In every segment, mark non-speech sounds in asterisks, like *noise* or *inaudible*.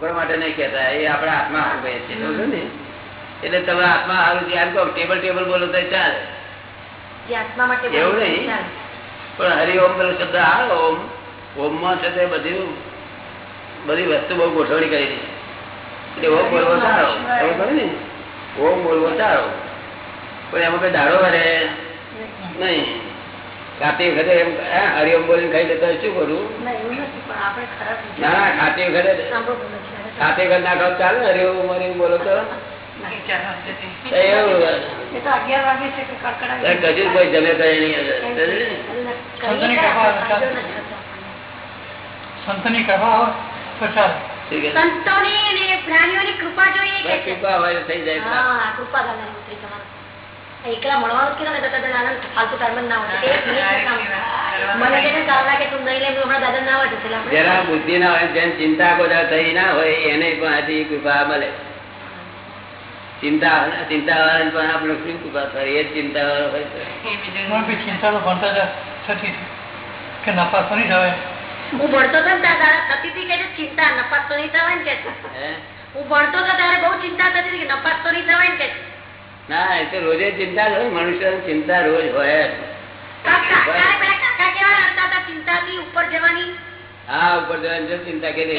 છોકરા માટે નહીં કહેતા. એ આપણા આત્મા હારું છે ને? એટલે તમે આત્મા હારું ધ્યાન કહો ટેબલ ટેબલ બોલો તો ચાલે. એવું નહીં. પણ હરિઓમ પેલો શબ્દ આવે ઓમ. ઓમમાં છે તે બધી બધી વસ્તુ બહુ ગોઠવણી કરી એટલે ઓમ બોલવો સારો. ને? ઓમ બોલવો સારો. પણ એમાં કઈ દાડો વરે? નહીં. ખાતી વખતે એમ હરિયમ બોલીને ખાઈ લેતા શું કરું? ના, એવું નથી, પણ આપણે ખરાબ વિચાર- ના ખાતી વખતે છે. ખાતી વખત ના ખાવ ચાલે હરિયમ હરિઓમ બોલો તો? કોઈ જમે સંતની કૃપા. સંતની હોય પ્રાણીઓની કૃપા જોઈએ કૃપા થઈ જાય. કૃપા. એકલા મળવાનું કીધું ને તો આનંદ ફાલતુ ટાઈમ ના હોય. મને લાગે તું નહીં લે હમણાં દાદા ના બુદ્ધિ ના ચિંતા કોઈ થઈ ના હોય એને પણ આથી કૃપા મળે. ચિંતા ચિંતા વાળાને પણ આપણે શું કૃપા થાય? એ ચિંતા વાળો હોય તો. મને ચિંતા તો ભણતા થતી કે નફા તો નહીં થવાય. હું ભણતો હતો ને દાદા થતી હતી કે ચિંતા નપાસ તો નહીં થવાય ને કે હું? ભણતો હતો ત્યારે બહુ ચિંતા થતી હતી કે નપાસ તો નહીં થવાય ને કે. ના એ તો રોજે ચિંતા જ હોય મનુષ્ય ચિંતા રોજ હોય હા ઉપર જવાની ચિંતા કરી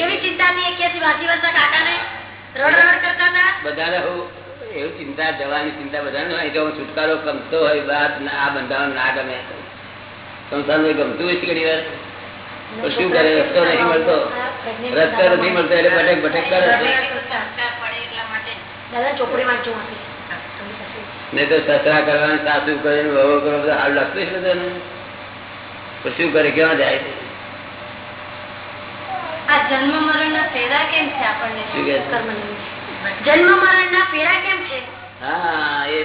બધાને એવું ચિંતા જવાની ચિંતા બધાને જો છુટકારો ગમતો આ બંધારણ ના ગમે. સંસારમાં ગમતું હોય ઘણી વાર. તો શું કરે? રસ્તો નથી મળતો. રસ્તો નથી મળતો એટલે ભટક ભટક કરે. દાદા ચોપડી. નહીં તો સસરા કરવાની સાસુ કરીને વહુ કરો બધું હાલ લાગતું છે બધાને તો શું કરે ક્યાં જાય જન્મ મરણ ના ફેરા કેમ છે આપણને શું કહે છે? કર્મની. જન્મ મરણ ના ફેરા કેમ છે હા એ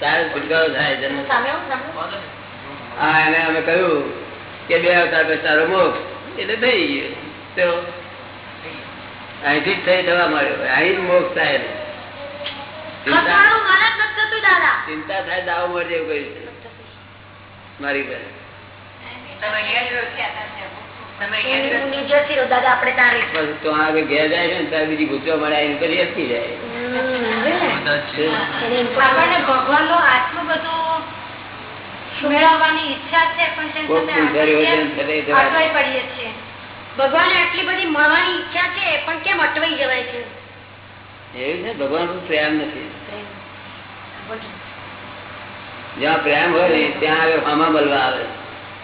તારે છુટકારો થાય જન્મ સામે આવો, સામે આવો. હા એને અમે કહ્યું કે બે અવતાર પછી તારો મોક્ષ એટલે થઈ ગયો તો અહીંથી જ થઈ જવા મળ્યો અહીં જ મોક્ષ થાય. ચિંતા થાય દાવો મળે એવું કહ્યું છે મારી પાસે હું નીચેથી રહું, દાદા આપણે ત્યાં રહીશું. બસ તો આગળ ઘેર જાય છે ને ત્યારે બીજી ગુસ્સો મળે એની પછી અટકી જાય. હમ, એને input આપણને ભગવાન આટલી બધી મળવાની ઈચ્છા છે પણ કેમ અટવાઈ જવાય છે? એવું છે ભગવાન પર પ્રેમ નથી પ્રેમ. જ્યાં પ્રેમ હોય ને ત્યાં આગળ હામા મળવા આવે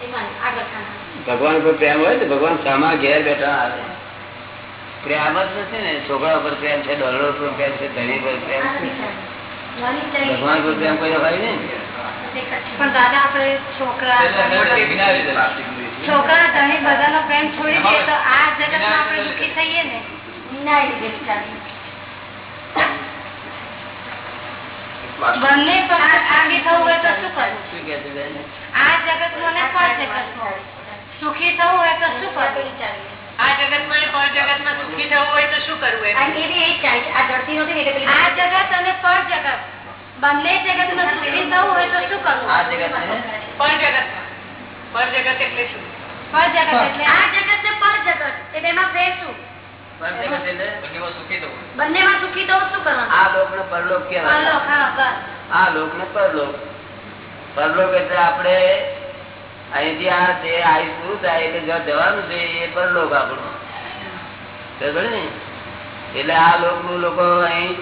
એમાં આગળ ખાના. ભગવાન પર પ્રેમ હોય તો ભગવાન સામા ઘેર બેઠા આવે પ્રેમ જ નથી ને છોકરા પર પ્રેમ છે ડોલર પર પ્રેમ છે ધણી પર પ્રેમ આ છે નથી ચાલતું. નાની ચાલી. ભગવાન પર પ્રેમ કોઈ હોય ને પણ દાદા આપણે છોકરા છોકરા ધણી બધાનો પ્રેમ છોડી દઈએ તો આ જગતમાં આપણે દુઃખી થઈએ ને ના એ લીધેલી ચાલી. બંને પર સુખી થવું હોય તો શું કરવું શું કે આ જગતમાં ને પર સુખી થવું હોય તો શું કરવું આ સુખી થવું હોય તો શું કરવું આ એટલે જગત અને પર જગત. બંને સુખી થવું હોય તો શું કરવું? આ જગત પર જગત પર જગત એટલે શું? પર જગત એટલે આ જગત ને પર જગત. એ બેમાં ફેર શું? પરલોક એટલે આપડે અહીંથી આ જે આયુ પૂરું થાય એટલે જ્યાં જવાનું છે એ પરલોક આપણું. ને? એટલે આ લોકનું લોકો અહીં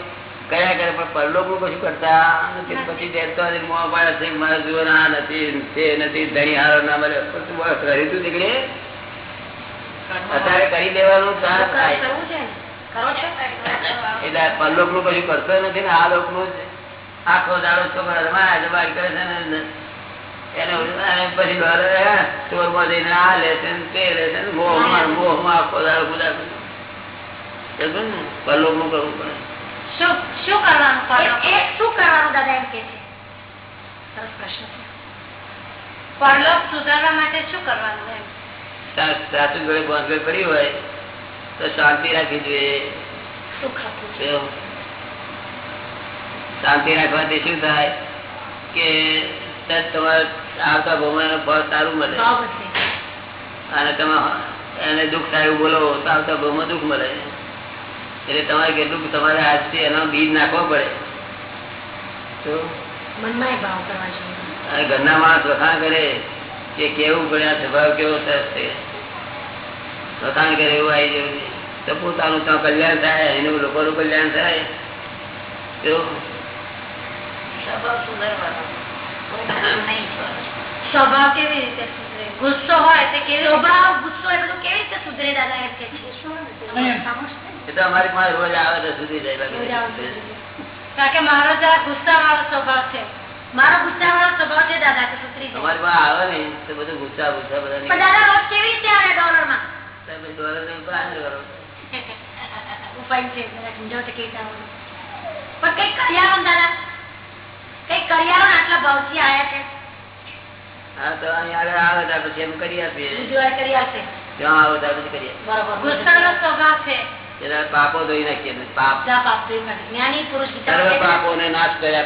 કયા કરે પણ પરલોકનું કશું કરતા નથી. પછી નથી, મોહ પાડે છે મારા જુઓ ના નથી તે નથી ધણી હારો ના મળે. તું બસ કરી તું દીકરી અત્યારે કરી દેવાનું એટલે પરલોકનું કશું કરતો નથી ને આ લોકનું આખો દાડો છોકરા રમાય રમાય કરે છે ને એને પછી ઘરે, હે, જઈને આ લે ને તે લે ને મોહમાં મોહમાં આખો દાડો ગુલાબ સમજ્યો પરલોકનું કરવું પડે. શું શું કરવાનું શું કરવાનું દાદા એમ કે છે? સરસ પ્રશ્ન પરલોક સુધારવા માટે શું કરવાનું એમ? સાસુ જોડે ગોંધળ પડી હોય તો શાંતિ રાખવી જોઈએ. શાંતિ રાખવાથી શું થાય કે તમારે આવતા ભગવાન ફળ સારું મળે. અને તમે એને દુઃખ સારું બોલો તો આવતા ભાવમાં દુઃખ મળે. એટલે તમારે કેટલું તમારે આજથી એનો બીજ નાખવો પડે. તો ઘરના માણસ વખાણ કરે. કે કેવું પડે આ સ્વભાવ કેવો થશે વખાણ કરે એવું આવી જવું નહીં. તો પોતાનું ત્યાં કલ્યાણ થાય એનું લોકોનું કલ્યાણ થાય. તો સ્વભાવ કેવી રીતે સુધરે? ગુસ્સો હોય તે કેવી રીતે? સ્વભાવ ગુસ્સો એ બધું કેવી રીતે સુધરે દાદા એમ કે છે? એ તો અમારી પાસે રોજ આવે તો સુધી જાય રોજ આવે તો બાકી. સુધરે. કારણ કે મારો જરા ગુસ્સા વાળો સ્વભાવ છે. મારો ગુસ્સા વાળો સ્વભાવ છે દાદા કે સુધરી જાય પાસે આવે ને તો બધું ગુસ્સા ગુસ્સા બધા પણ દાદા રોજ કેવી રીતે આવે ડોલરમાં નીકળે. ડોલર ને બહાર કરો. ઉપાય છે જરા સમજાવો તો કેવી રીતે પણ કંઈક કર્યા દાદા. કંઈક કર્યા હો છે. તો અહીં આગળ આવે ત્યાર પછી એમ કરી આપીએ. બીજું કરી આપશે ત્યાં આવે ત્યાર પછી કરીએ બરોબર ગુસ્સાનો સ્વભાવ છે. પાપો ધોઈ નાખીએ. પાપ. પાપ ધોઈ. જ્ઞાની પુરુષ સર્વ પાપો ને. નાશ કર્યા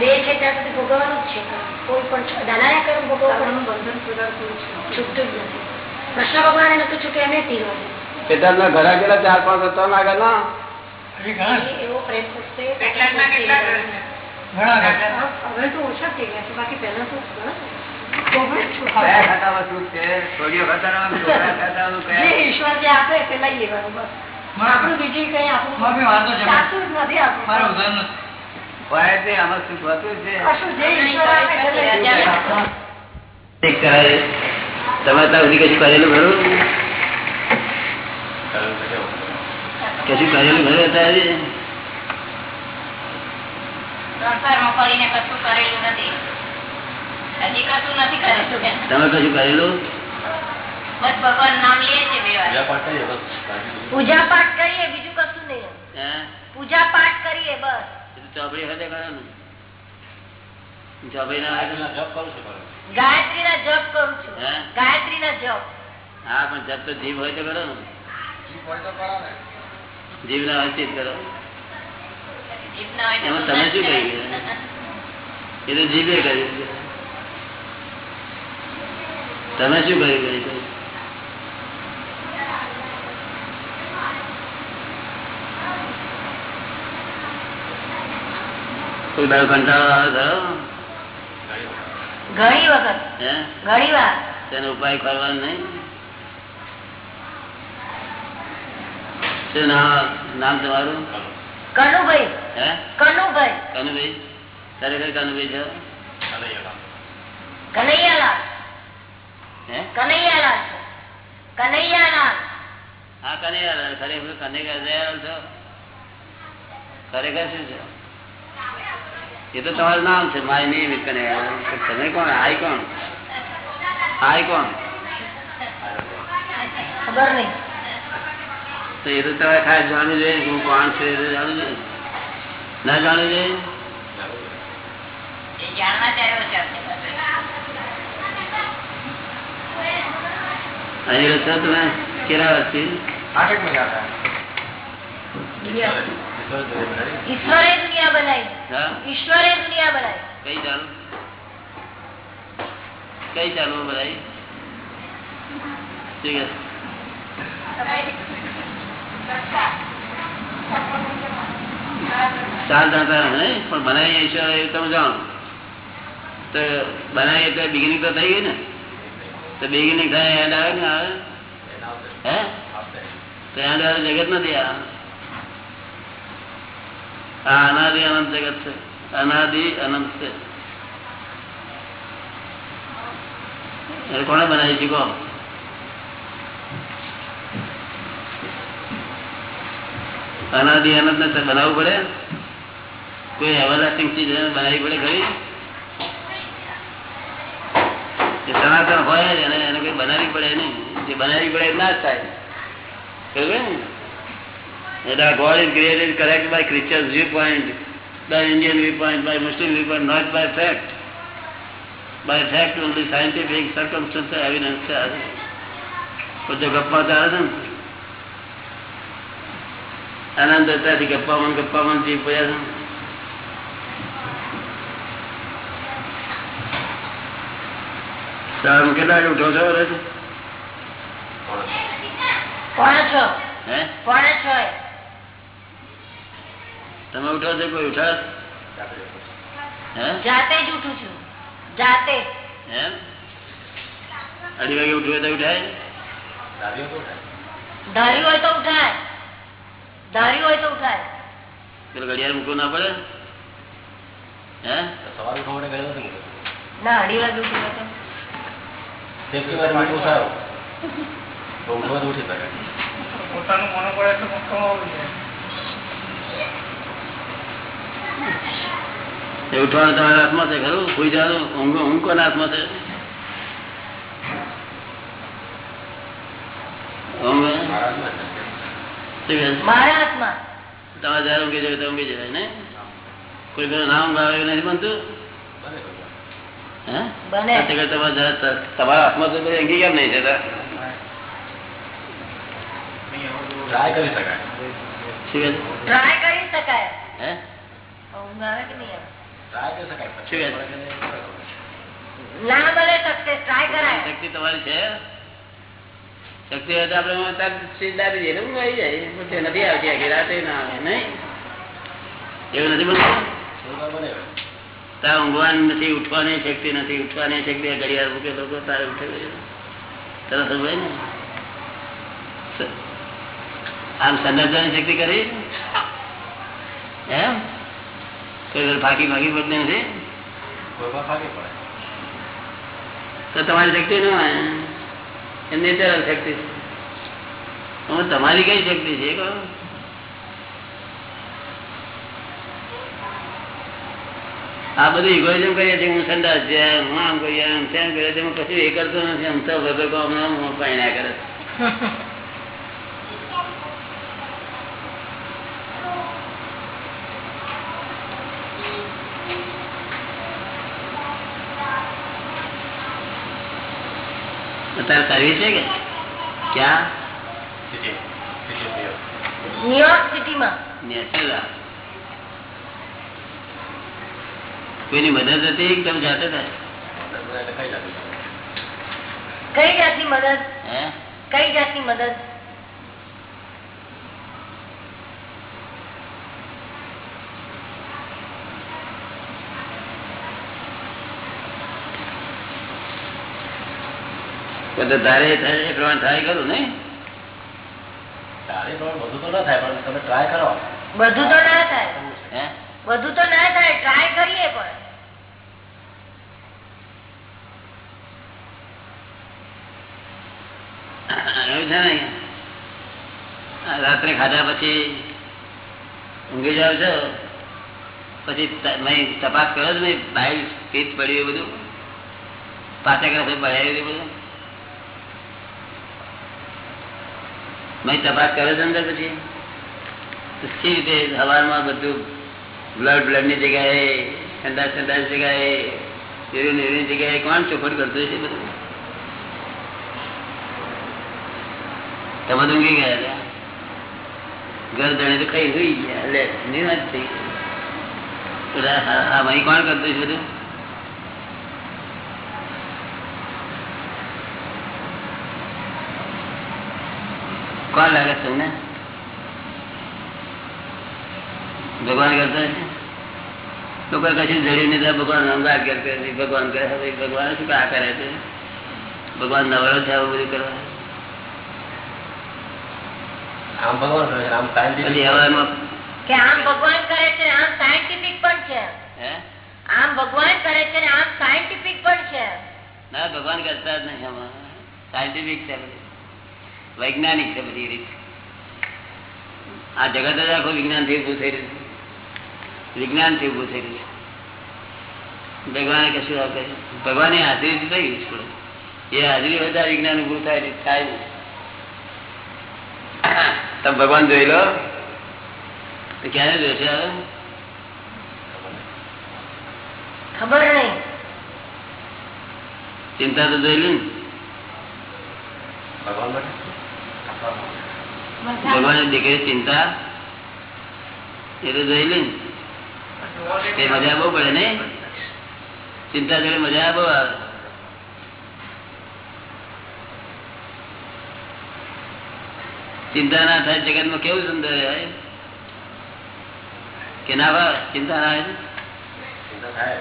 તો. દેહ છે ત્યાં સુધી ભોગવવાનું જ છે. કોઈ પણ દાદાને કર્મ ભોગવવાનું બંધન છૂટતું જ નથી. કૃષ્ણ ભગવાને નતું છૂટ્યું એમને તીરો કેદારના ઘરે ગયેલા ચાર પાંચ હતો ના આગળ હજી ઘણા. છે. એવો પ્રેમ કરશે કેટલાકના કેટલા ઘર છે? ઘણા ઘણા. હવે તો ઓછા થઈ ગયા છે. બાકી પહેલા તો ઈશ્વર જે આપે તે લઈ લેવાનું બસ. આપણું બીજું કઈ આપણું નથી આપણું. આપણું આમાં સુખ હોતું છે. તમે અત્યાર સુધી કશું કરેલું ખરું કશું કરેલું ખરું અત્યારે તમે કશું કરેલું? બસ ભગવાન નામ લે છે પૂજા પાઠ કરીએ બીજું કશું નહીં. હે? પૂજા પાઠ કરીએ બસ. ચોપડી સાથે કરવાનું. ચોપડી ના છું ગાયત્રી ના જપ કરું છું. હે? ગાયત્રી ના જપ. હા પણ જબ તો જીવ હોય તો કરો ને. ના. હોય કરો. એમાં તમે શું જ કર્યું? એ તો જીભે કર્યું. તમે શું કર્યું કર્યું છે? કોઈ દાડો કંટાળો આવે ઘણી વખત. હે? ઘણી વાર. તેનો ઉપાય કરવાનો નહીં? નામ તમારું? કનુભાઈ. કનુભાઈ. કનુભાઈ? તારે કઈ કનુભાઈ છો? કનૈયાલાલ. હે? કનૈયાલાલ કનૈયાલાલ. હા કનૈયાલાલ. ખરેખર કનૈયા દયાળ છો? ખરેખર શું છે? એ તો તમારું નામ છે માય નેમ ઇઝ કનૈયાલાલ તમે કોણ? આઈ કોણ? આઈ કોણ? ખબર નહીં. તો એ તો તમારે ખાસ જાણવું જોઈએ કે હું કોણ છું એ તો જાણવું જોઈએ. ના જાણવું જોઈએ? એ જાણવા ચાલ્યો છે આપણી પાસે. અહીં રહો છો તમે? કેટલા વર્ષથી? ઈશ્વરે દુનિયા બનાવી. ઈશ્વરે દુનિયા બનાવી કઈ ચાલુ કઈ ચાલુ બધાય ઠીક છે ચાર દાંતા હે પણ બનાવી ઈશ્વર એ તમે જાણો તો બનાવી એટલે બિગિનિંગ તો થઈ ગઈ ને તો બિગિનિંગ થાય યાદ આવે ને આવે હે તો યાદ આવે જગત નથી આ આ અનાદિ અનંત જગત છે. અનાદિ અનંત છે. કોને બનાવી છે અનાદિ અનંત ને બનાવવું પડે? કોઈ એવરલાસ્ટિંગ ચીજ એને બનાવવી પડે ખરી? સનાતન હોય એને એને કઈ બનાવવી પડે નહીં. જે બનાવવી પડે ના થાય. કહ્યું ને? એટલે God is created correct by Christian viewpoint by Indian viewpoint, by Muslim viewpoint, not by fact. By fact only scientific circumstantial evidence છે આજે. બધે ગપ્પા ચાલે છે ને આનંદ દત્તાથી ગપ્પામાં ને ગપ્પામાં જીવ પડ્યા છે કેટલા વાગે ઉઠો છો પોણા છ પોણા છ. તમે ઉઠો છો કોઈ ઉઠા જાતે જ ઉઠું છું. જાતે. એમ? અઢી વાગે ઉઠવું તો ઉઠાય? ધાર્યું હોય તો ઉઠાય. ધાર્યું હોય તો ઉઠાય. પેલું ઘડિયાળ મૂકવું ના પડે? હે? ના અઢી વાગે ઉઠી હોય તો. પોતાનું મનોબળ પડે તો એ ઉઠવાનું તમારા હાથમાં છે ખરું? કોઈ જવાનું ઊંઘ ઊંઘ કોના હાથમાં છે? તમારે જયારે ઊંઘી જાય તો ઊંઘી જાય ને કોઈ પેલું ના ઊંઘ આવે નથી બનતું? હે? બને. આ તે કરતા તમારે જરા ત- તમારા હાથમાં તો ઊંઘી કેમ નહીં જતા? ટ્રાય કરી શકાય. શું કહે? છે? ટ્રાય કરી શકાય. હે? શકતે હોય તો આપડે નથી આવતી એવું નથી બનતું બને તાર ઊંઘવાની નથી ઉઠવાની શક્તિ નથી ઉઠવાની શક્તિ ઘડિયાળ મૂકે લોકો તારે ઉઠે તરત સમજાય ને આમ સંદર્ભની શક્તિ કરી? એમ? ફાંકી ફાંકી પડતી નથી તો તમારી શક્તિ ન હોય. એ નેચરલ શક્તિ છે. તમારી કઈ શક્તિ છે કહો? આ બધું ઇગોઇઝમ કરીએ છીએ હું સંદાસ છે હું આમ કરીએ આમ તેમ કરીએ તેમાં પછી એ કરતો નથી આમ તો ભગવાન પાણી ના કરે. *laughs* અત્યારે કરવી છે કે? ક્યાં? ન્યૂયોર્ક. સિટીમાં કોઈની મદદ હતી? તમે જાતે કઈ જાતની મદદ? હે? કઈ જાતની મદદ? બધું ધારે થાય એ પ્રમાણે થાય ખરું નહીં? બધું તો ના થાય પણ તમે ટ્રાય કરો. બધું તો ના થાય. બધું તો ના થાય ટ્રાય કરીએ પણ. ને રાત્રે ખાધા પછી ઊંઘી જાવ છો? પછી તપાસ કર્યો છે મેં બાઈલ પીત પડ્યું બધું? પાછા કરે ભરાયું બધું? તપાસ કરે છે અંદર પછી? સી રીતે હવામાં બધું બ્લડ બ્લડની જગ્યાએ ઠંડા ઠંડા જગ્યાએ યુરિન એવી જગ્યાએ કોણ ચોખટ કરતું છે બધું? તમે તો ઊંઘી ગયા હતા. ઘર ધણે તો કઈ હોય ગયા. એટલે નિરાશ થઈ આ કોણ કરતું છે બધું? કોણ લાગે છે તમને? ભગવાન કરતા છે? લોકો કશું જડી નહીં ભગવાન અંગાર કરતા ભગવાન કરે ભગવાન શું આ કરે છે? ભગવાન નવરો છે આવું બધું કરવા. આમ ભગવાન કરે છે આમ સાયન્ટિફિક હવામાં કે આમ ભગવાન કરે છે આમ સાયન્ટિફિક પણ છે. આમ ભગવાન કરે છે ને આમ સાયન્ટિફિક પણ છે. ના ભગવાન કરતા જ નહીં આમાં. સાયન્ટિફિક છે. વૈજ્ઞાનિક છે બધી રીત. આ જગત જ આખું વિજ્ઞાનથી ઉભું થઈ રહ્યું વિજ્ઞાનથી ઉભું થઈ રહ્યું ભગવાને કશું આપે ભગવાનની હાજરી થઈ ગયું એ હાજરી હોય વિજ્ઞાન ઉભું થાય થાય તમે ભગવાન જોઈ લો. તો ક્યારે જોશે ખબર નહીં. ચિંતા તો જોઈ ને. ભગવાન ભગવાન દીકરી ચિંતા એ તો જોયેલી ને તે મજા બહુ પડે ને ચિંતા જોડે મજા બહુ આવે. ચિંતા ના થાય જગતમાં કેવું સુંદર હોય? કે ના ભાવ? ચિંતા ના થાય.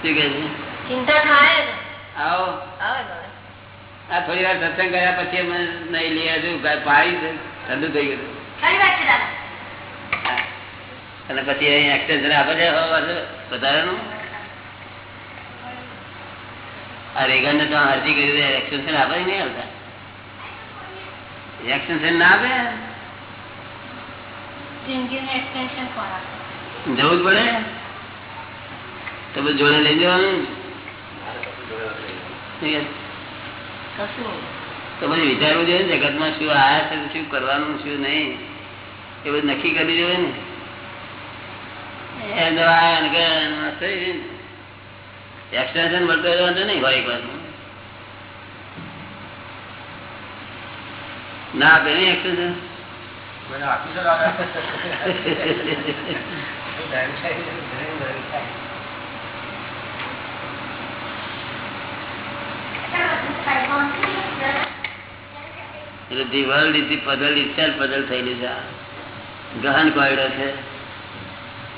શું કે છે? ચિંતા થાય આવો. આવે આ થોડી વાર સત્સંગ કર્યા પછી અમે નહીં લઈ આવ્યું પાણી ઠંડુ થઈ ગયું. અને પછી અહીં એક્સટેન્શન આપે છે વધારાનું? આ રેગન ને તો અરજી કરી દે એક્સટેન્શન આપે નહીં આવતા? એક્સટેન્શન ના આપે? જવું જ પડે. તો પછી જોડે લઈ જવાનું. તો વિચારવું જોઈએ ને જગતમાં શું આયા છે શું કરવાનું શું નહીં એ બધું નક્કી કરી જોઈએ ને. એક્સટેન્શન મળતો વાંધો નહીં હોય એક વાતનું. ના આપે નહીં એક્સટેન્શન કોઈને *laughs* *laughs* આપ્યું છે દાદા? એટલે ધી વર્લ્ડ ઇઝ ગહન કોયડો છે.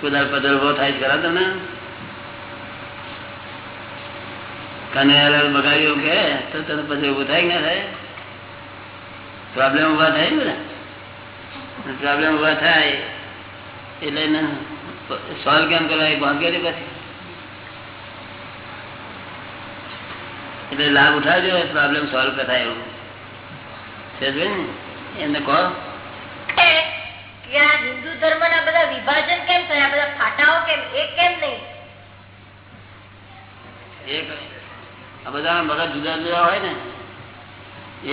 કુદાર પદલ ઊભો થાય ખરા તમે કનૈયાલાલ બગાડ્યું કે, તો તને પછી ઉભું થાય ના થાય? પ્રોબ્લેમ ઊભા થાય ને પ્રોબ્લેમ ઊભા થાય એટલે સોલ્વ કેમ કરવા એ ભાગ્ય પછી? એટલે લાભ ઉઠાવજો પ્રોબ્લેમ સોલ્વ થાય એવું. એમને કહો. આ હિન્દુ ધર્મ ના બધા વિભાજન કેમ થયા? બધા ફાટાઓ કેમ? એ કેમ નહીં? એક આ બધા બધા જુદા જુદા હોય ને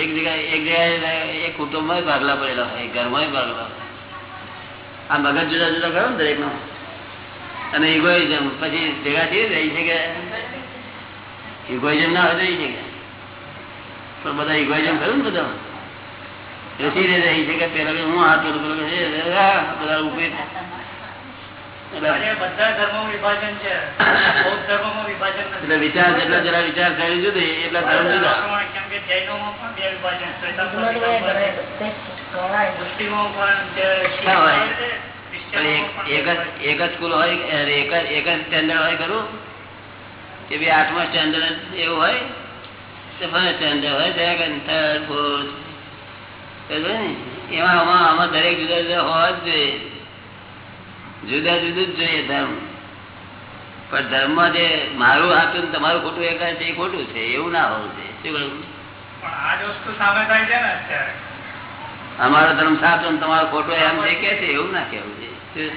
એક જગ્યાએ એક જગ્યાએ એક કુટુંબમાં ભાગલા પડેલા હોય ઘરમાં ભાગલા આ મગજ જુદા જુદા કરો ને દરેક નો અને ઇગોઇઝમ પછી ભેગા થઈ રહી છે કે ઇગોઇઝમ ના હોય તો એ છે કે. પણ બધા ઇગોઇઝમ ખરું ને બધા રસી રે રહી છે કે પેલા હું હાથ પેલું પેલું કે બધા ઊભી. વિચાર જેટલા જરા વિચાર કરી જુદી એટલા ધર્મ જુદા. એક જ એક જ સ્કૂલ હોય એક જ એક જ સ્ટેન્ડર્ડ હોય ખરું? કે બી આઠમા સ્ટેન્ડર્ડ એવું હોય તો ફર્સ્ટ સ્ટેન્ડર્ડ હોય સેકન્ડ થર્ડ ફોર્થ એમાં આમાં આમાં દરેક જુદા જુદા હોવા જ જોઈએ. જુદા જુદું જ જોઈએ ધર્મ. પણ ધર્મમાં જે મારું હાથું તમારું ખોટું એક છે એ ખોટું છે એવું ના હોવું છે શું કહ્યું અમારો ધર્મ સાચો તમારો ખોટો એમ જે કે છે એવું ના કેવું છે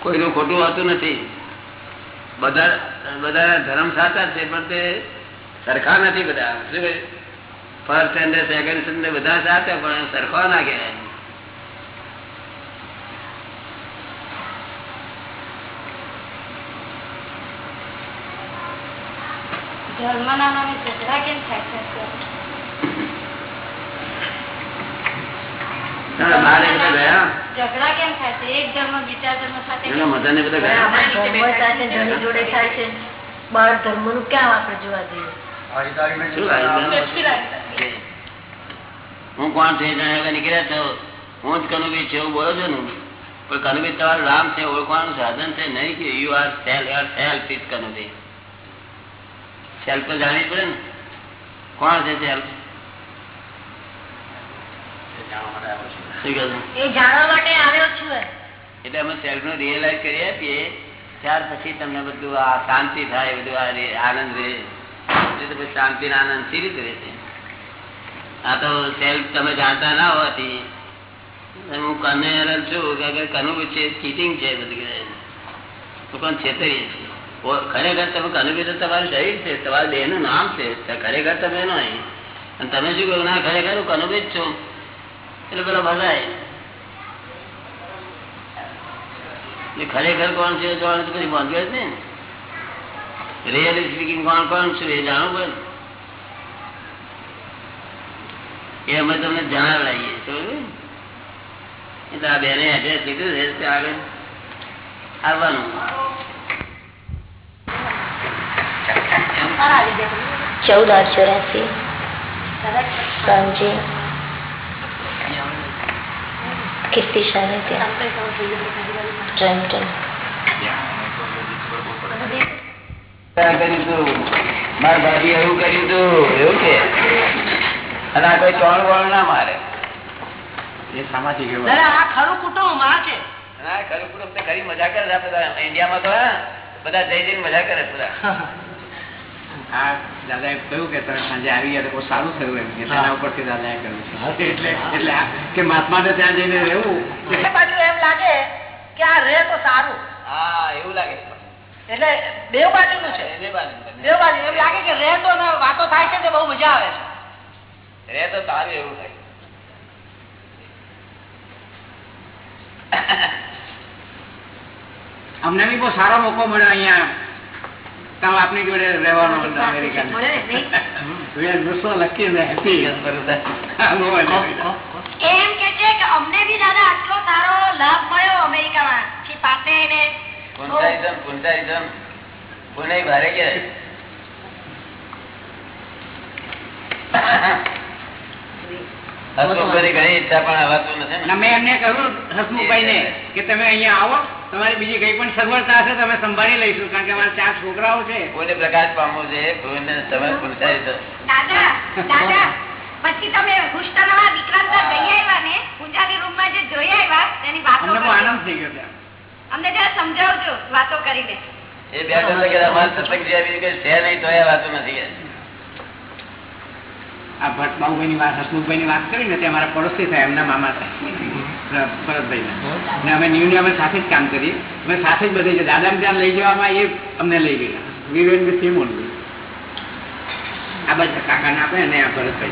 કોઈનું ખોટું હોતું નથી. બધા ધર્મ સાચા છે, પણ તે સરખા નથી બધા. ફર્સ્ટ સ્ટેન્ડ સેકન્ડ સ્ટેન્ડ બધા સાચા, પણ સરખા ના કહેવાય. ધર્મના નામે કેમ થાય છે? હું? કોણ છું નીકળ્યા છો હું જ કનુભી છે એવું બોલો છો ને? પણ કનુભી તમારું નામ છે ઓળખવાનું સાધન છે નહીં કે you are self you are self is કનુભી self તો જાણવી પડે ને. કોણ છે સેલ્ફ એ જાણવા માટે આવ્યો છું. શું કહે છે? એ જાણવા માટે આવ્યો છું એ. એટલે અમે સેલ્ફનું રિયલાઇઝ કરી આપીએ ત્યાર પછી તમને બધું આ શાંતિ થાય બધું આ આનંદ રહે. એ પછી શાંતિ ના આનંદ સી રીતે રહેશે? આ તો સેલ્ફ તમે જાણતા ના હોવાથી હું કને હેરાન છું કે કનુ છે ચીટિંગ છે બધું તો પણ છેતરીએ છીએ? ખરેખર તમે કનુ તો તમારું શરીર છે તમારું દેહનું નામ છે તો ખરેખર તમે નહીં. અને તમે શું કહ્યું ના ખરેખર હું કનુભી જ છું. એટલે પેલો ભગાય. ખરેખર કોણ છે જોવાનું તો પછી બાંધવે જ ને રિયલી સ્પીકિંગ કોણ કોણ છે એ જાણવું પડે. એ અમે તમને જણાવડાવીએ એટલે આ બેને એડ્રેસ લીધું છે, તે આગળ આવવાનું. ચૌદ આઠ ચોરાસી સાંજે કીર્તિ સાનિધ્ય ત્યાં મારા ભાભી એવું કર્યું એવું કે? અને આ કોઈ ચોણ વણ ના મારે. એ સામાજિક. આ ખરું કુટુંબમાં છે. ના ખરું પૂરું ખરી મજા કરે છે ઇન્ડિયામાં તો બધા જઈ જઈને મજા કરે બધા. *laughs* આ દાદાએ કહ્યું કે તમે સાંજે આવી ગયા તો બહુ સારું થયું એમ કે તેના ઉપરથી દાદાએ કહ્યું છે. એટલે એટલે આ કે મહાત્માને ત્યાં જઈને રહેવું બાજુ એમ લાગે કે આ રહે તો સારું. હા એવું લાગે એટલે બે બાજુનું છે. એને બાજુ બે બાજુ. એમ લાગે કે રે તો વાતો થાય છે તે બહુ મજા આવે છે. રે તો સારું એવું થાય. અમને બી બહુ સારો મોકો મળ્યો અહીંયા. તમે આપની જોડે રહેવાનો અમેરિકા ને. *laughs* એમ કે છે કે અમને બી દાદા આટલો સારો લાભ મળ્યો અમેરિકામાં. થી પાસે એને પુનસારીધમ પુનસારીધમ પુને ભારે કે. તમારી બીજી કઈ પણ સગવડતા હશે તમે સંભાળી લઈશું કારણ કે અમારા ચાર છોકરાઓ છે. કોઈને પ્રકાશ પામવો છે કોઈને તમે પુનસારીધમ દાદા દાદા પછી તમે હુસ્ટનવા વિક્રાંતના જઈ આવ્યા ને પૂજાની રૂમમાં જે જોઈ આવ્યા તેની વાતો અમને બહુ કરજો. આનંદ થઈ ગયો અમને જરા સમજાવજો વાતો કરીને એ બે ત્રણ કે અમારા સત્સંગ જેવા બીજું કઈ છે નહીં તો એ વાતો નથી. આ ભટ્ટ બાબુભાઈની વાત હસમુખભાઈની વાત કરી ને તે અમારા પડોશી થાય એમના મામા થાય. ભરતભાઈના. ને અમે ન્યૂ અમે સાથે જ કામ કરીએ. અમે સાથે જ બધે દાદાને ત્યાં લઈ જવામાં એ અમને લઈ ગયા વીરેન વિથ હિમ ઓનલી આ બધા કાકાને આપે ને આ ભરતભાઈ.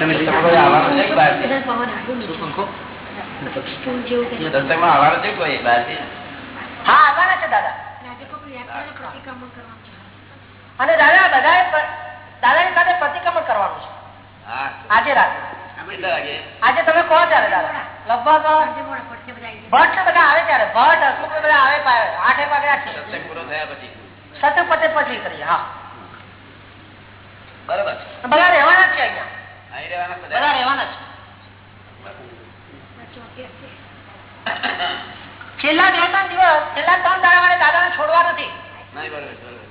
તમે લઈ જાઓ. તમારે આવવાનું છે કે બહારથી? બધા પવન આગળ નીચે. સ્ટૂલ જેવું કંઈક. સત્સંગમાં આવવાનું છે કોઈ? બહારથી? હા આવવાના છે દાદા. અને પ- દાદાની સાથે પ્રતિક્રમણ કરવાનું છે. આજે રાતે આજે તમે કહો ત્યારે દાદા? લગભગ. ભટ્ટ બધા આવે ત્યારે. ભટ્ટ હસમુખ બધા આવે આઠે સત્સંગ પૂરો થયા પછી. સત્ય પતે પછી કરીએ હા. બરોબર બધા રહેવાના જ છે અહીંયા. અહીં રહેવાના બધા? રહેવાના છે. છેલ્લા બે ત્રણ દિવસ છેલ્લા ત્રણ દાડા મારે દાદાને છોડવા નથી. નહીં બરોબર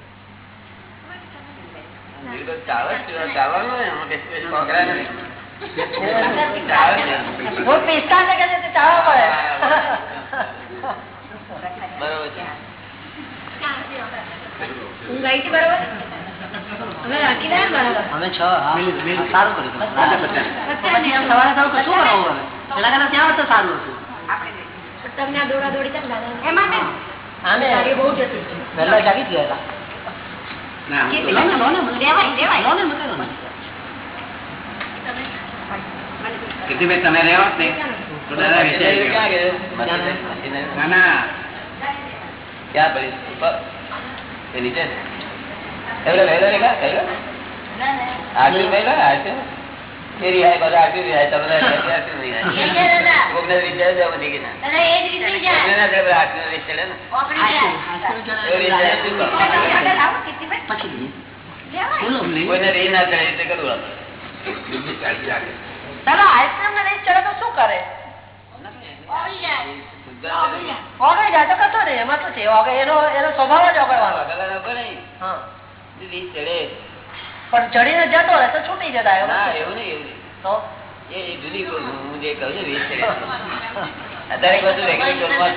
અમે છ. સારું કર્યું સવારે સવારે કશું કરાવવું હવે? પેલા કરતા ત્યાં હોત તો સારું હતું. તમને આ દોડા દોડી કેમ લાગે એમાં બહુ જતી છે. વહેલા જાગી ગયા તમે રહેવા જ નહીં તો દાદા મશીન- ના ના ક્યાં પડી? નીચે વહેલો રેખા કહેલો *laughs* બધા કોકને વિચાર જ બધી કે ના. દાદા એ જ રીતે જાય. ના ને. જાય. પછી બોલો કોઈને ના ચડે એટલે આપણે. આઈસ્ક્રીમ ને નહીં ચડે તો શું કરે? ઓગળી જાય. ઓગળી જાય તો કશો નહીં એમાં શું છે? એનો એનો સ્વભાવ જ ઓગળવાનો. હા. ચડે. પણ ચડીને જતો રહે તો છૂટી જતા એવું નહીં એવું તો? એ જુદી હું જે કહું છું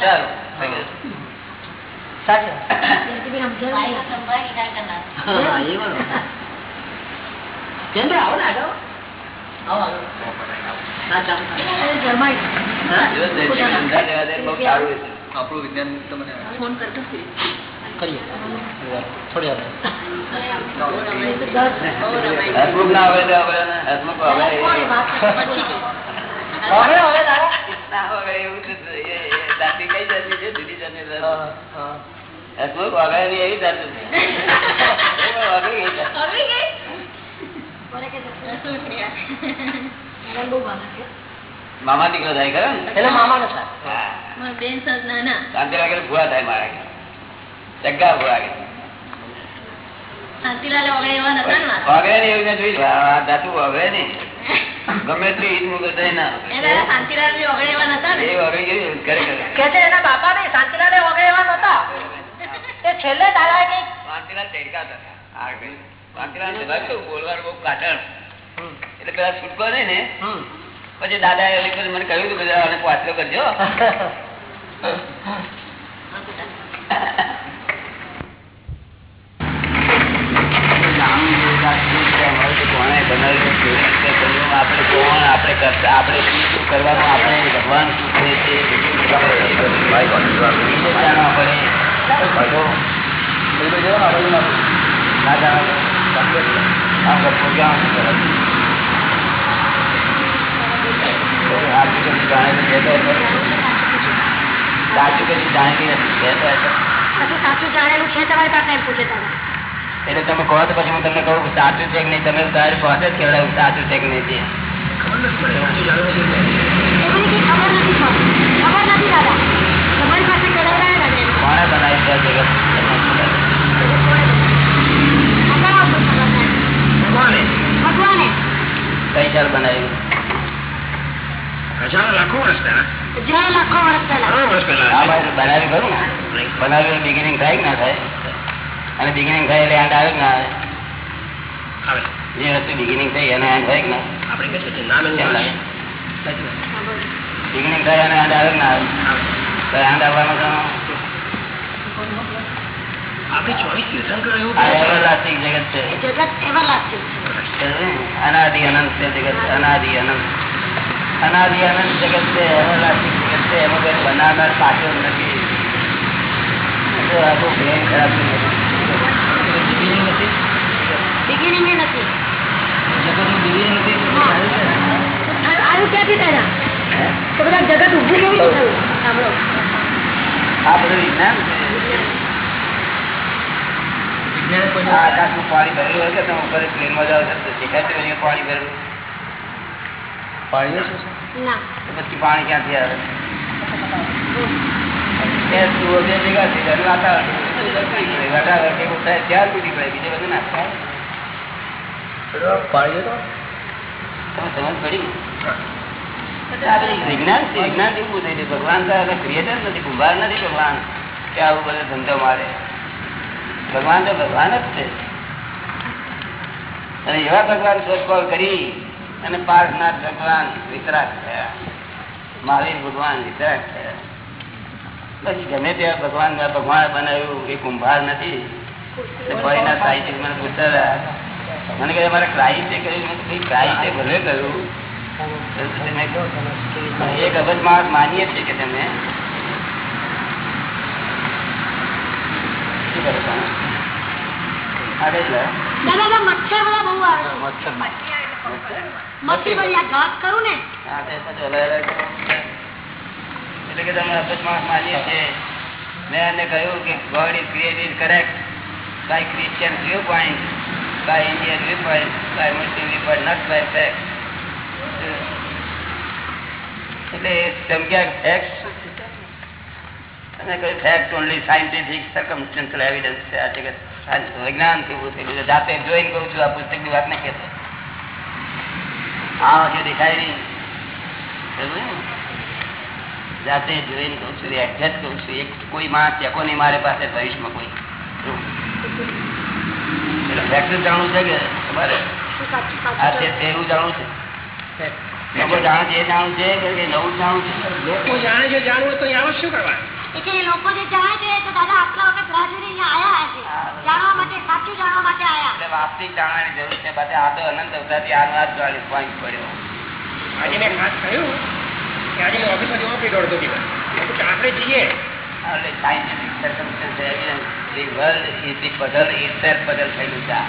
સારું. સાચું આવો ને આગળ. આપણું વિજ્ઞાન તમને ફોન કરતો કરીએ. હસમુખ ના ને હસમુખ હવે ના એવું કઈ જાતિ છે? જુદી જાતિ. હસમુખ એવી જાતિ મામા દીકરો થાય ખરો ને? એટલે મામાનો સાથ હા. બેન સાસ નાના. ભૂવા થાય મારા કે ઊભો ગમે એટલી પેલા છૂટકો નઈ ને પછી દાદા એ મને કહ્યું હતું બધા આને કરજો *laughs* કોણે બનાવ્યું કેવી રીતે કર્યું આપણે કોણ આપણે કરતા આપણે શું શું કરવાનું આપણે ભગવાન શું કહે છે એ જાણવા પડે બધો ના જાણો આમ ગપ્પો ક્યાં કરે? સાચું કશું જાણે તો કહેતો હતો. સાચું કશું જાણતી નથી કહેતો હતો. કશું સાચું જાણેલું છે તમારી પાસે એમ પૂછે દાદા એટલે તમે કહો તો પછી હું તમને કહું સાચું છે કે નહીં? તમે તારી પાસે જ કહેવડાવું સાચું છે કે નહીં તે. ખબર નથી ખબર નથી દાદા. તમારી પાસે બનાવ્યું હજારો લાખો વર્ષ પહેલા. લાખો વર્ષ બાજુ બનાવ્યું ખરું ને? બનાવ્યું બિગિનિંગ થાય કે ના થાય? અને બિગિનિંગ થાય એટલે એન્ડ આવે કે ના આવે? જે વસ્તુ બિગિનિંગ થઈ એને એન્ડ થાય કે ના? આપણે કહે છે નામ એમ લાગે? બિગિનિંગ થાય અને એન્ડ આવે કે ના આવે? તો એન્ડ આવવાનો તો આપણે ચોવીસ જગત છે. જગત છે. અનાદિ અનંત છે જગત અનાદિ અનંત. અનાદિ અનંત જગત છે everlasting જગત છે. એમાં કઈ બનાવનાર પાછળ નથી એ તો આખું brain ખરાબ થઈ ગયું. Beginning એ નથી હા. તો આવ્યું ક્યાંથી દાદા હે? તો બધા જગત ઊભું કેવી રીતે થયું સાંભળો આ બધું વિજ્ઞાન છે આ આકાશનું પાણી ભરેલું હોય કે તમે ઉપર પ્લેનમાં જાઓ છો તો દેખાય છે અહીંયા પાણી ભરેલું પાણી ના તો પછી પાણી ક્યાંથી આવે ભગવાન ક્રિએટર નથી કુંભાર નથી ભગવાન કે આવું બધો ધંધો મારે ભગવાન તો ભગવાન જ છે અને એવા ભગવાન શોધખોળ કરી અને પાર્થનાથ ભગવાન વિતરાગ થયા. મહાવીર ભગવાન વિતરાગ થયા. પછી ગમે ત્યાં ભગવાન ભગવાન બનાવ્યું એ કુંભાર નથી તો ફરીના સાહિત્ય મને પૂછતા હતા. મને કહે મારે ક્રાઇસ્ટે કર્યું મેં કીધું, ક્રાઇસ્ટે ભલે કર્યું તો પછી મેં કહ્યું, એક અબજ માણસ માનીએ છીએ કે તમે શું કરો તમે? આગળ લે. દાદા દાદા મચ્છર બધા બહુ આવે છે મચ્છર મચ્છર? મચ્છર બધી આ ઘાસ કરું ને હા, તે કે તમે માણસ માનીએ છીએ. મેં એને કહ્યું કે God is created correct by Christian viewpoint, by point by Muslim Muslim point not by fact એટલે ધમક્યા ફેક્ટ અને કહ્યું fact only scientific circumstantial evidence છે. આ જગત વિજ્ઞાનથી ઉભું થયેલું જાતે જોઈને કહું છું આ પુસ્તકની વાત નહીં કહેતો. આ વખતે દેખાય નહીં? જાતે જોઈને કહું છું એક્ઝેક્ટ કહું છું એક કોઈ માં ચેકો નહીં મારી પાસે ભવિષ્યમાં કોઈ. એટલે જાણવું છે કે તમારે? આ છે એવું જાણવું છે. લોકો જાણે છે જાણવું છે કે નવું જાણવું છે? લોકો જાણે છે જાણવું તો અહીંયા શું કરવા? એટલે લોકો જે જાણે છે તો દાદા આટલા વખત રાહ જોઈને આયા છે જાણવા માટે સાચું જાણવા માટે આયા. એટલે વાસ્તવિક જાણવાની જરૂર છે પાછા આ તો અનંત અવતારથી આનો આ જ જાણી પડ્યો. આજે મેં ખાસ કહ્યું કે આજે મેં ઓફિસમાંથી ઓફિસ દોડતો દિવસ મેં આપણે જઈએ એટલે scientific circumstance evidence, the world is the puzzle itself puzzle થયેલું છે આ.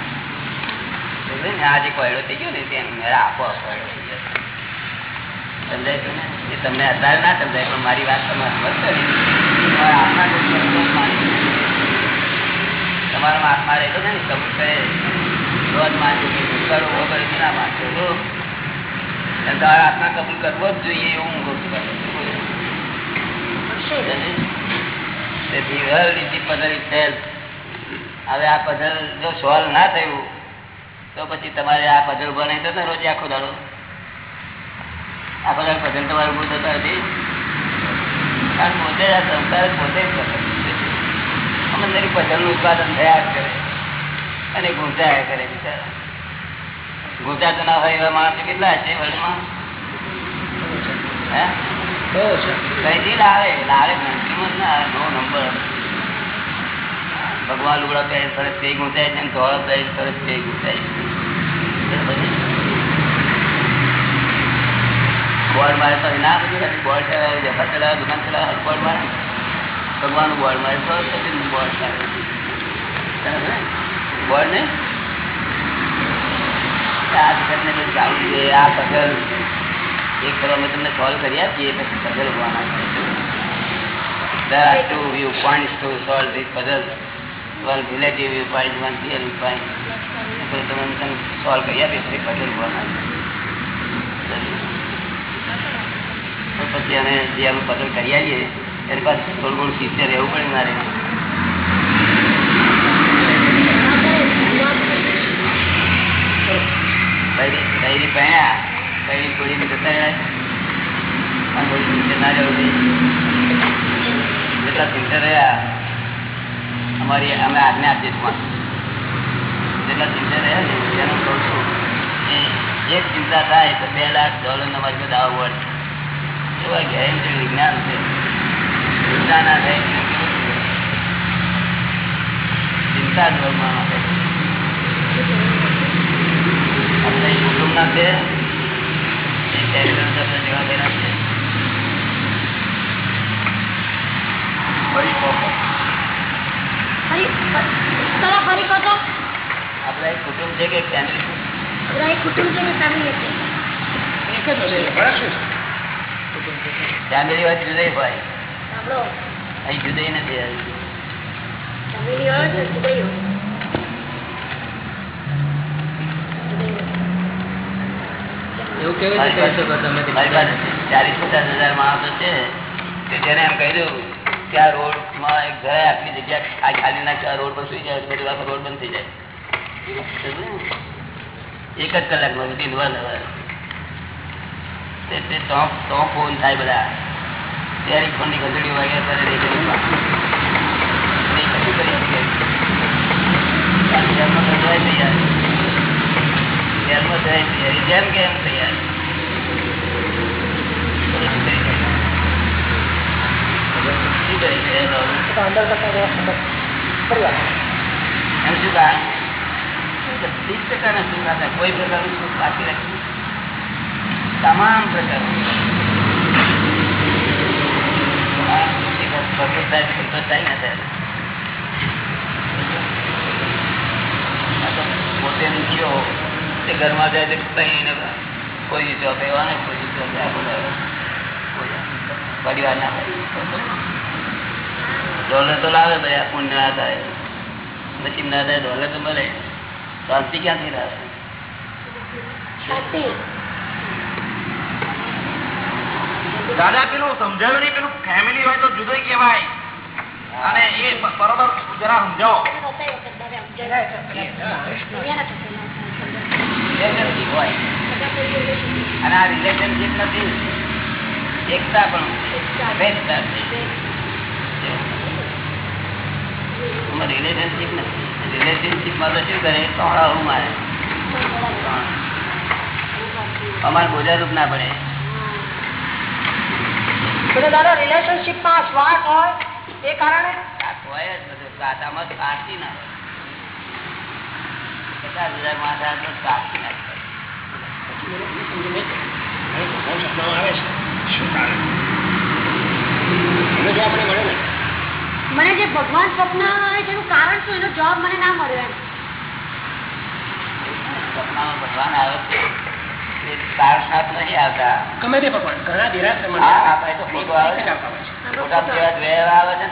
સમજ્યું ને? આ જે કોયડો થઈ છે ને? એ તમને અત્યારે ના સમજાય મારી વાત તમારા આત્મા રહેતો ને કબૂલ કરે રોજ માનજો કરો વગર ના માનજો અને આત્મા કબૂલ કરવો જ જોઈએ એવું હું કહું. હવે આ પઝલ જો સોલ્વ ના થયું તો પછી તમારે આ પઝલ ઊભા નહીં થતો રોજ આખો દાડો. આ દાડો પઝલ તમારે ઉભું થતા નથી. કારણ પોતે આ સંસાર પોતે જ કરે અંદર પઝલનું ઉત્પાદન થયા કરે. અને ગુંજાયા કરે બિચારા. ગુંચાતો ના હોય એવા માણસો કેટલા છે વર્લ્ડમાં? ભગવાન લુગડા પહેરે સરસ કઈ ગુંચાય છે ધોળા પહેરે સરસ કઈ ગુંચાય છે. બોર્ડ મારે તો ના બધું બોર્ડ ચલાવે ચલાવે દુકાન ચલાવે બોર્ડ મારે. ભગવાન બોર્ડ મારે તો બોર્ડ મારે બોર્ડ ને આ જગતને બધું જાણવું જોઈએ આ પઝલ એક કરો અમે તમને સોલ્વ કરી આપીએ પછી પઝલ ઉભવાના There are two viewpoints to solve this puzzle. One relative viewpoint, one real viewpoint. તો તમે તમને સોલ્વ કરી આપીએ પછી પઝલ ઉભવાના પછી અમે જે અમે પઝલ કરી આવીએ એની પાસે થોડું ઘણું શિષ્ય રહેવું પડે મારે કઈ પહેણ્યા કઈ છોડીને જેટલા શિષ્ય રહ્યા, અમારી અમે ચિંતા થાય તો બે લાખ ડોલર અમારી પાસે દાવો વળે. એવા ગેરંટી વિજ્ઞાન છે. ચિંતા ના થાય? ચિંતા જ વર્ગમાં માટે આપણે કુટુંબ ના છે એ ટેલિફોન શબ્દ જેવા થયેલા છે ફરી પોપો. ફરી તરફ ફરી કહો તો આપણે એક કુટુંબ છે કે કુટુંબ છે ફેમિલી હોય જુદાઈ હોય અહીં જુદાઈ નથી ફેમિલી હોય તો જુદાઈ હોય એવું કેવી રીતે કહી શકો તમે કે મારી પાસે ચાલીસ પચાસ હજાર માણસો છે કે જેને એમ કહી દઉં કે આ રોડમાં એક જરાય આટલી જગ્યા આ ખાલી નાખી આ રોડ પર સુઈ જાય પછી આખો રોડ બંધ થઈ જાય. એક જ કલાકમાં રૂટીન વન અવર તે તે તો તો ફોન થાય બધા. ત્યારે ફોનની ઘંટડી વાગ્યા ત્યારે નહીં કરી નહીં કશું કરી શકે જેલમાં તો જાય તૈયાર. જેલમાં જાય તૈયાર. જેમ કે એમ તૈયાર શું કરી શકે એનો? અંદર કરતા એમ શું કારણ પ્રકારના સુખ હતા કોઈ પ્રકારનું બાકી રાખ્યું તમામ પ્રકાર સંતોષ થાય તો થાય ના થાય આ તો પોતે દુખ્યો તે ઘરમાં જાય તો કહીને કોઈ એવા ને કોઈ કોઈ પરિવાર ના દોલતો લાવે ભાઈ પુણ્ય ના થાય. નસીબ ના થાય દોલતો મળે. શાંતિ ક્યાંથી લાવે? દાદા પેલું સમજાવ્યું નહીં પેલું ફેમિલી હોય તો જુદો કેવાય અને એ બરોબર જરા સમજાવો. અને આ રિલેશનશીપ નથી. એકતા પણ છે. રિલેશનશીપ નથી. રિલેશનશીપમાં તો શું કરે? તોડા હું મારે. અમારે બોજારૂપ ના પડે. દાદા રિલેશનશીપમાં સ્વાર્થ હોય એ કારણે? હોય જ બધું. કાઢી ના હોય. પચાસ હજાર મને જે ભગવાન સ્વપ્ન આવે છે એનું કારણ શું? એનો જવાબ મને ના મળ્યો એમ. સપનામાં ભગવાન આવે છે. એ સારનાથ આવતા. ગમે તે ભગવાન. ઘણા દેરાસર મને હા, હા, આ તો ફોટો આવે છે. જેવા જોયા આવે છે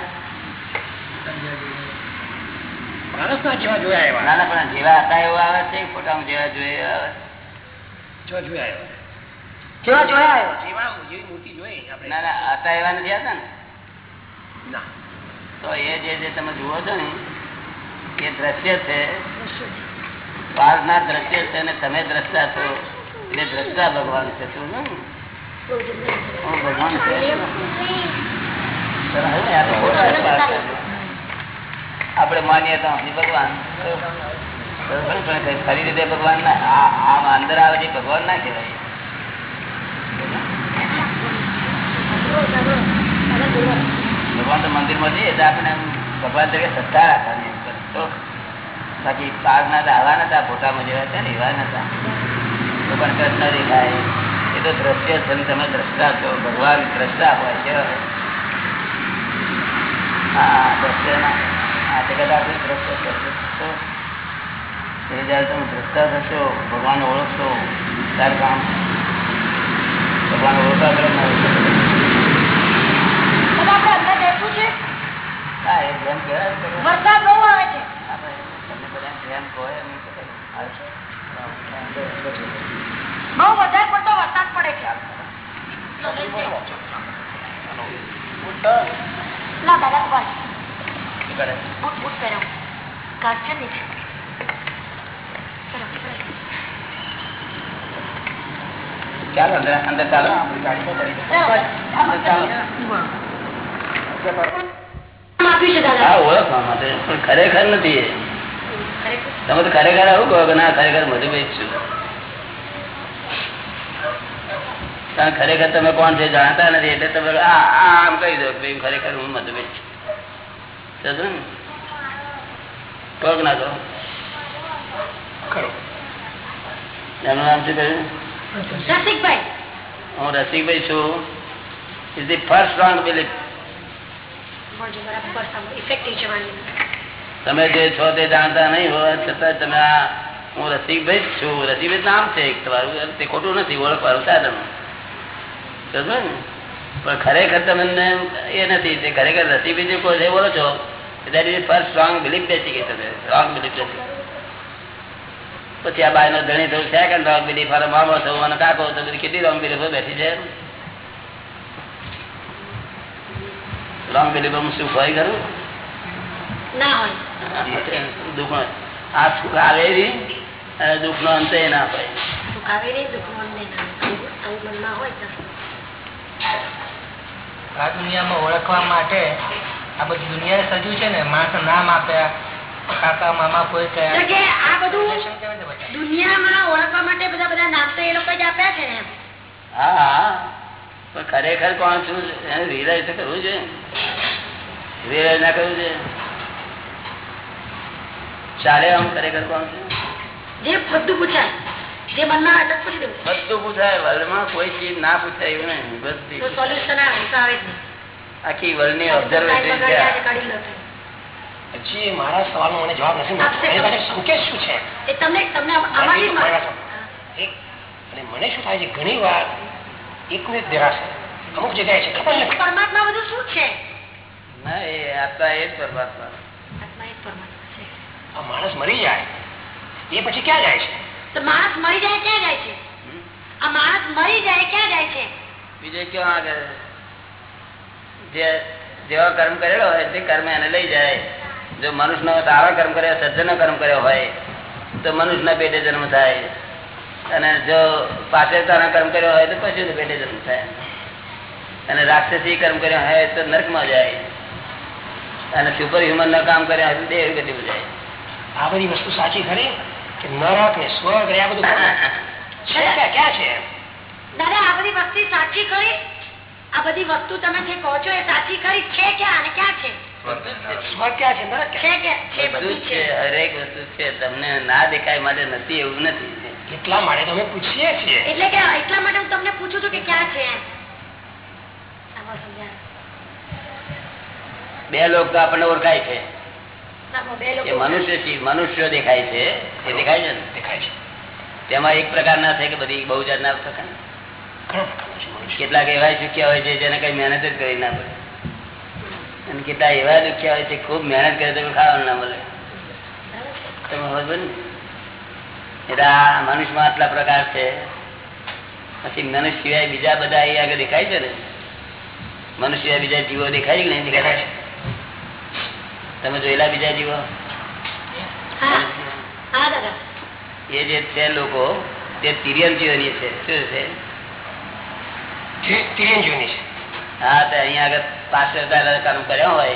માણસના જેવા જોયા એવા ના ના પણ જેવા હતા એવું આવે છે? ફોટામાં જેવા જોયા આવે જોયા એવા જેવા જોયા? આવ્યો જેવી મૂર્તિ જોઈ આપણે. ના ના હતા એવા નથી હતા ને. ના. તો એ જે જે તમે જુઓ છો ને એ દ્રશ્ય છે. બહારના દ્રશ્ય છે અને તમે દ્રષ્ટા છો એટલે દ્રષ્ટા ભગવાન છે. શું ને? હું ભગવાન છે. આપણે માનીએ તો ભગવાન. ખરી રીતે ભગવાન ના આ- આમ અંદર આવે છે ભગવાન ના કહેવાય. ભગવાન તો મંદિરમાં જઈએ તો આપણે ભગવાન તરીકે સત્તા રાખવાની તો બાકી પાક ના આવા નતા ફોટામાં જેવા છે ને એવા નતા. તો પણ કૃષ્ણ દેખાય એ તો દ્રશ્ય છે ને તમે દ્રષ્ટા છો, ભગવાન દ્રષ્ટા હોય કેવા હા, દ્રશ્યના. આ જગત છે. જયારે તમે દ્રષ્ટા થશો ભગવાન ઓળખશો, ત્યારે કામ ભગવાન ઓળખા કરે ને દાદા આપણે અંદર બેસવું છે હા એ જેમ કહેવાય ને તો વરસાદ બહુ આવે છે. બહુ વધારે પડતો વરસાદ પડે છે. ના દાદા ઊભા નીચે. ચલો, અંદર ચાલો. અંદર ચાલો. ઓળખવા માટે પણ ખરેખર નથી તમે તો ખરેખર આવું કહો કે ના ખરેખર મધુભાઈ છું. કારણ ખરેખર તમે કોણ છે જાણતા નથી એટલે તમે આમ કહી દો કે ખરેખર હું મધુભાઈ છું. ને કહો ના કહો ખરો એમનું નામ શું કહ્યું? રસિકભાઈ. હું રસિકભાઈ છું. Is the first wrong belief મળજો બરાબર સાંભળો ઇફેક્ટિવ છે વાણી તમે જે છો તે જાણતા નહીં હોય, છતાં તમે આ, હું રસિકભાઈ જ છું, રસિકભાઈ નામ છે એક તમારું તે ખોટું નથી ઓળખવાનું સમજો ને? પણ ખરેખર તમને એ નથી, તે ખરેખર રસિકભાઈ જે કોઈ બોલો છો that is first strong belief બેસી ગઈ તમે સ્ટ્રોંગ બિલીફ બેસી પછી આ બાય નો ધણી થયું સેકન્ડ રોંગ બિલીફ અને મામો થયું અને કાકો તો બધી કેટલી રોંગ બિલીફો બેઠી છે રોંગ બિલીફ સુખ હોય ખરું ના હોય. દુઃખ આ સુખ આવે અને દુઃખ નો અંત ના તો. આ દુનિયામાં ઓળખવા માટે આ બધી દુનિયા સજ્યું છે ને માણસ નામ આપ્યા કાકા મામા કોઈ કયા કે આ બધું? દુનિયામાં ઓળખવા માટે બધા બધા નામ તો એ લોકો જ આપ્યા છે ને હા. પણ ખરેખર કોણ છું? એને રિયલાઇઝ તો કરવું જોઈએ. રિયલાઇઝ ના કરવું જોઈએ. ચાલે આમ ખરેખર કોણ છું? જે બધું પૂછાય જે મનમાં આવે પૂછી દેવું બધું પૂછાય વર્લ્ડમાં કોઈ ચીજ ના પૂછાય એવું નહીં. બધી સોલ્યુશન આવે તો આવે જ નહીં. આખી વર્લ્ડની ટાઈમ ઓબ્ઝર્વેટરી છે કાઢી લો તો. હજી મારા સવાલનો મને જવાબ નથી મળતો. સંકેત શું છે? એ તમને તમને અને મને શું થાય છે? ઘણી વાર એકનું એક દેરાશે અમુક જગ્યાએ છે. ખબર નથી પરમાત્મા બધું શું છે? ના એ આત્મા એ પરમાત્મા. આત્મા એ પરમાત્મા છે. આ માણસ મરી જાય. એ પછી ક્યાં જાય છે? તો માણસ મરી જાય ક્યાં જાય છે? આ માણસ મરી જાય ક્યાં જાય છે? બીજે ક્યાં આગળ જે જેવા કર્મ કરેલો હોય તે કર્મ એને લઈ જાય. જો મનુષ્યનો આવા કર્મ કર્યો સજ્જનો કર્મ કર્યો હોય તો મનુષ્યના પેટે જન્મ થાય. અને જો પાછળતાના કર્મ કર્યો હોય તો પશુના પેટે જન્મ થાય. અને રાક્ષસી કર્મ કર્યો હોય તો નરકમાં જાય. અને સુપર હ્યુમન ના કામ કર્યા હોય તો દેહ ગતિમાં જાય આ બધી વસ્તુ સાચી ખરી? કે નરક ને સ્વર્ગ ને આ બધું છે ક્યાં છે? દાદા આ બધી વસ્તુ સાચી ખરી? આ બધી વસ્તુ તમે જે કહો છો એ સાચી ખરી? છે ક્યાં અને ક્યાં છે? સ્વર્ગ છે નરક. છે? ક્યાં? કે છે બધું બધું જ છે છે. હરેક વસ્તુ છે. તમને ના દેખાય માટે નથી એવું નથી. એટલા માટે તો અમે પૂછીએ છીએ. એટલે કે એટલા માટે હું તમને પૂછું છું કે ક્યાં છે. બે લોક તો આપણને ઓળખાય છે. લોકો મનુષ્ય દેખાય છે. એ દેખાય છે ને? દેખાય છે. તેમાં એક પ્રકાર ના થાય કે બધી બહુ જાતના મનુષ્ય. કેટલાક એવા દુખ્યા હોય છે જેને કઈ મહેનત જ કરી ના પડે. અને કેટલા એવા દુખ્યા હોય છે ખૂબ મહેનત કરે તો ખાવાનું ના મળે. તમે સમજો ને? એટલે આ મનુષ્યમાં આટલા પ્રકાર છે. પછી મનુષ્ય સિવાય બીજા બધા એ આગળ દેખાય છે ને? મનુષ્ય સિવાય બીજા જીવો દેખાય કે નહીં? દેખાય તમે જોયેલા બીજા જીવો? હા. હા દાદા. એ જે છે લોકો તે તિર્યન જીવની છે. શું છે? હા તો અહીંયા આગળ પાછળ કામ કર્યા હોય.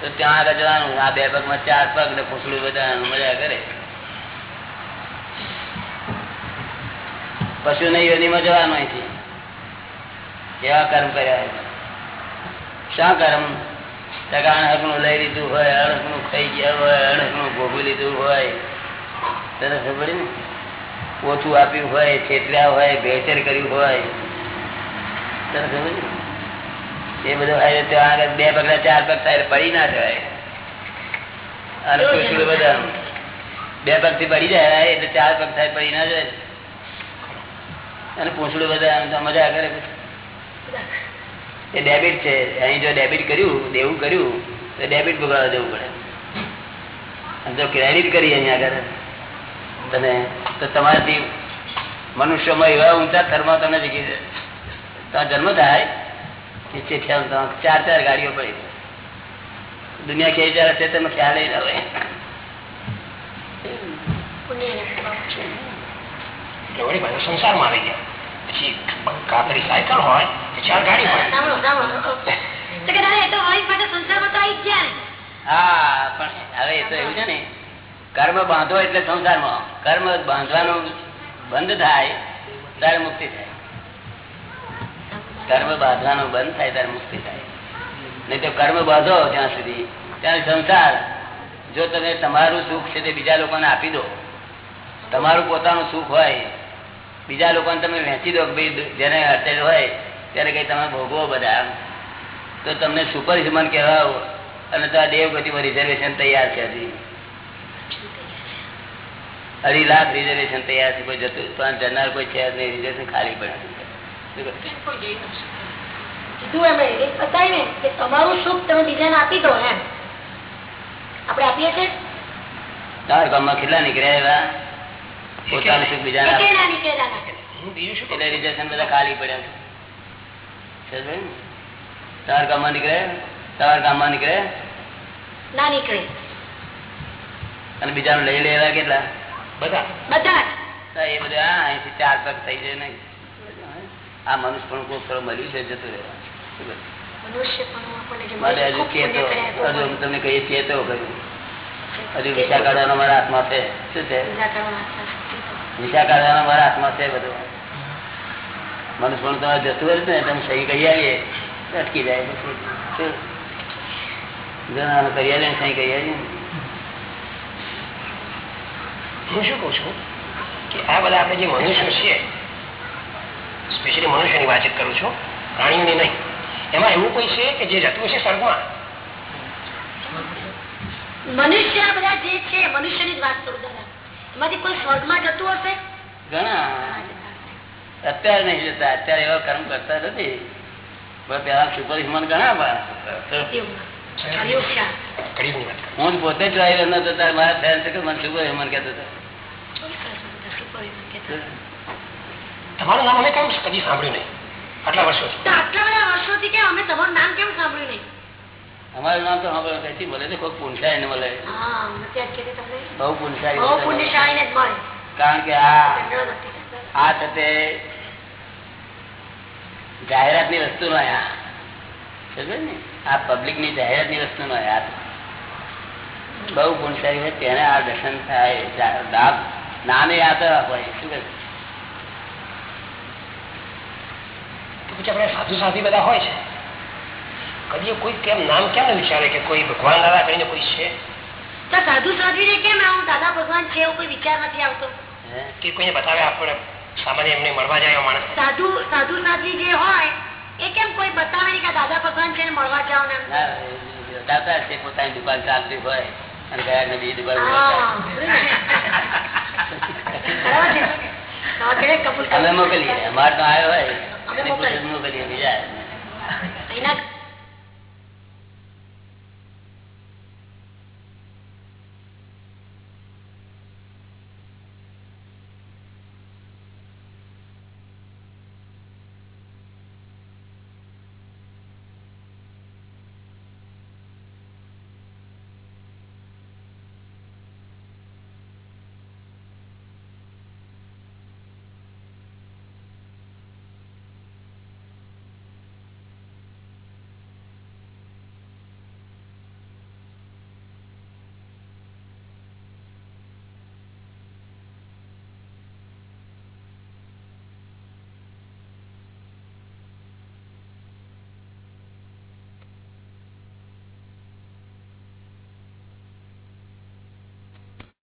તો ત્યાં આગળ જવાનું. આ બે પગમાં ચાર પગ ને પૂછડું બધા મજા કરે. પશુ ને યોનીમાં જવાનું અહીંથી. એવા કર્મ કર્યા શા કર્મ? અણહકનું લઈ લીધું હોય અણહકનું ખાઈ ગયા હોય અણહકનું ભોગવી લીધું હોય. તને ખબર ને? ઓછું આપ્યું હોય છેતર્યા હોય ભેચર કર્યું હોય. તને ખબર એ બધું હોય ત્યાં આગળ બે પગલા, ચાર પગ થાય પડી ના જવાય. અને. બધા બે પગથી પડી જાય, એટલે ચાર પગ થાય પડી ના જાય અને પૂછડું બધા મજા કરે એ ડેબિટ છે, અહીં જો ડેબિટ કર્યું, દેવું કર્યું, તો ડેબિટ બગાડવા જવું પડે. અને જો ક્રેડિટ કરી અહીંયા આગળ તમે તો તમારાથી મનુષ્યમાં એવા ઊંચા થરમાં તમને જગ્યાએ છે. તમારો જન્મ થાય, કે ચેઠિયા તમારે ચાર ચાર ગાડીઓ પડી દુનિયા કેવી ચાલે છે તમે ખ્યાલ નહીં હોય. એટલે વળી પાછા સંસારમાં આવી ગયા પછી કાતરી સાયકલ હોય કે ચાર ગાડી હોય. કે હા પણ હવે એ તો એવું છે ને કર્મ બાંધો એટલે સંસારમાં. કર્મ બાંધવાનું બંધ થાય ત્યારે મુક્તિ થાય. કર્મ બાંધવાનું બંધ થાય ત્યારે મુક્તિ થાય. નહીં તો કર્મ બાંધો ત્યાં સુધી ત્યાં સંસાર જો તમે તમારું સુખ છે તે બીજા લોકોને આપી દો. તમારું પોતાનું સુખ હોય બીજા લોકોને તમે વેચી દો જેને અટેલ હોય ત્યારે કઈ તમે ભોગવો બધા તો તમને સુપર હ્યુમન કહેવાય અને તો આ દેવગતિમાં રિઝર્વેશન તૈયાર છે હજી. અઢી લાખ રિઝર્વેશન તૈયાર છે કોઈ જતું પણ જનાર કોઈ છે જ નહીં રિઝર્વેશન ખાલી કે તમારું સુખ તમે બીજાને આપી દો એમ. આપણે આપીએ છીએ? કેટલા નીકળ્યા એવા? પોતાનું સુખ બીજું એટલે રિઝર્વેશન બધા ખાલી પડ્યા? તમારા ગામમાં નીકળે? તમારા ગામમાં નીકળે? ના નીકળે. અને બીજાનું લઈ લેવા કેટલા? બધા? બધા એ બધા અહીંથી ચાર પગ થઈ જાય નહીં. આ મનુષ્ય પણ કોઈ ખરો મળ્યું છે જતું રહેવા. તમને કહીએ ચેતો કર્યું. હજુ વિશા કાઢવાનો મારા હાથમાં છે. શું છે. કરવાના કાઢવાનો મારા હાથમાં છે બધું. મનુષ્ય પણ તમારે જતું હોય ને તમે સહી કરી આવીએ. અટકી જાય પછી. શું? જણાનો કરી આવીએ સહી કરી આવીએ હું શું કહું છું કે આ બધા આપણે જે મનુષ્ય છીએ સ્પેશિયલી મનુષ્યની વાતચીત કરું છું પ્રાણીઓની નહીં. એમાં એવું કોઈ છે કે જે જતું છે સ્વર્ગમાં? મનુષ્ય બધા જે છે મનુષ્યની જ વાત કરું જતું હશે? ઘણા. અત્યારે નહીં જતા. અત્યારે એવા કર્મ કરતા નથી. પેલા સુપર હ્યુમન ઘણા હું પોતે ડ્રાઈવર નતો ત્યારે મારા ફેન છે કે મને સુપર હ્યુમન કેતો હતો? તમારું નામ અમે કેમ કદી સાંભળ્યું નહીં? આટલા વર્ષોથી. આટલા બધા વર્ષોથી કે અમે તમારું નામ કેમ સાંભળ્યું નહીં? અમારું નામ તો સાંભળો મળે છે કોઈ પુનસાય ને મળે નથી બહુ મળે. કારણ કે આ નથી. આ સાથે જાહેરાતની વસ્તુ નો આ. ને? આ પબ્લિકની જાહેરાતની વસ્તુ નો આ બહુ પુણસારી હોય તેને આ દર્શન થાય નામે આ તો હોય શું કહે પછી આપણે સાધુ સાધી બધા હોય છે. કદી કોઈ કેમ નામ કેમ ન વિચારે કે કોઈ ભગવાન દાદા કરીને કોઈ છે તો સાધુ સાધ્વીને કેમ આવું દાદા ભગવાન છે એવું કોઈ વિચાર નથી આવતો હે? કે કોઈને બતાવે આપણે સામાન્ય એમને મળવા જાય એવા માણસ સાધુ સાધુ સાધ્વી જે હોય એ કેમ કોઈ બતાવે નહીં કે દાદા ભગવાન છે ને મળવા જાઓ ને એમ? ના, એ બતાવતા હશે પોતાની દુકાન ચાલતી હોય અને ગયા ને બીજી દુકાન હા, બરાબર છે. તો કેને કબૂલ અમે કર્યું? મોકલીએ અમારે તો આવ્યો હોય અમે એને મોકલીએ. પૂછે તો મોકલીએ